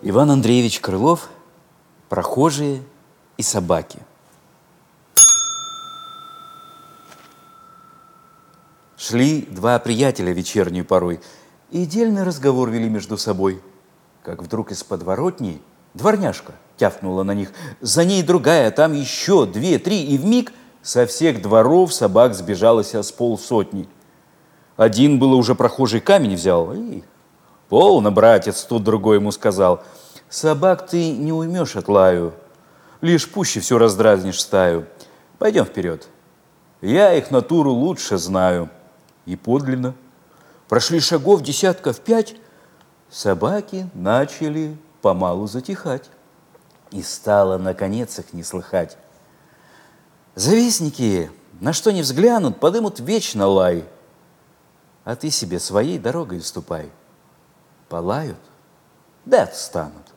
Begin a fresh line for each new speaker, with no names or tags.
Иван Андреевич Крылов, прохожие и собаки. Шли два приятеля вечернюю порой и дельный разговор вели между собой. Как вдруг из подворотни дворняжка тяфнула на них. За ней другая, там еще две, три, и в миг со всех дворов собак сбежалось с полсотни. Один было уже прохожий камень взял и Полно, братец, тут другой ему сказал. Собак ты не уймешь от лаю, лишь пуще все раздразнишь стаю. Пойдем вперед. Я их натуру лучше знаю. И подлинно. Прошли шагов десятков пять, собаки начали помалу затихать. И стало, наконец, их не слыхать. Завистники, на что не взглянут, подымут вечно лай. А ты себе своей дорогой ступай полают, да отстанут.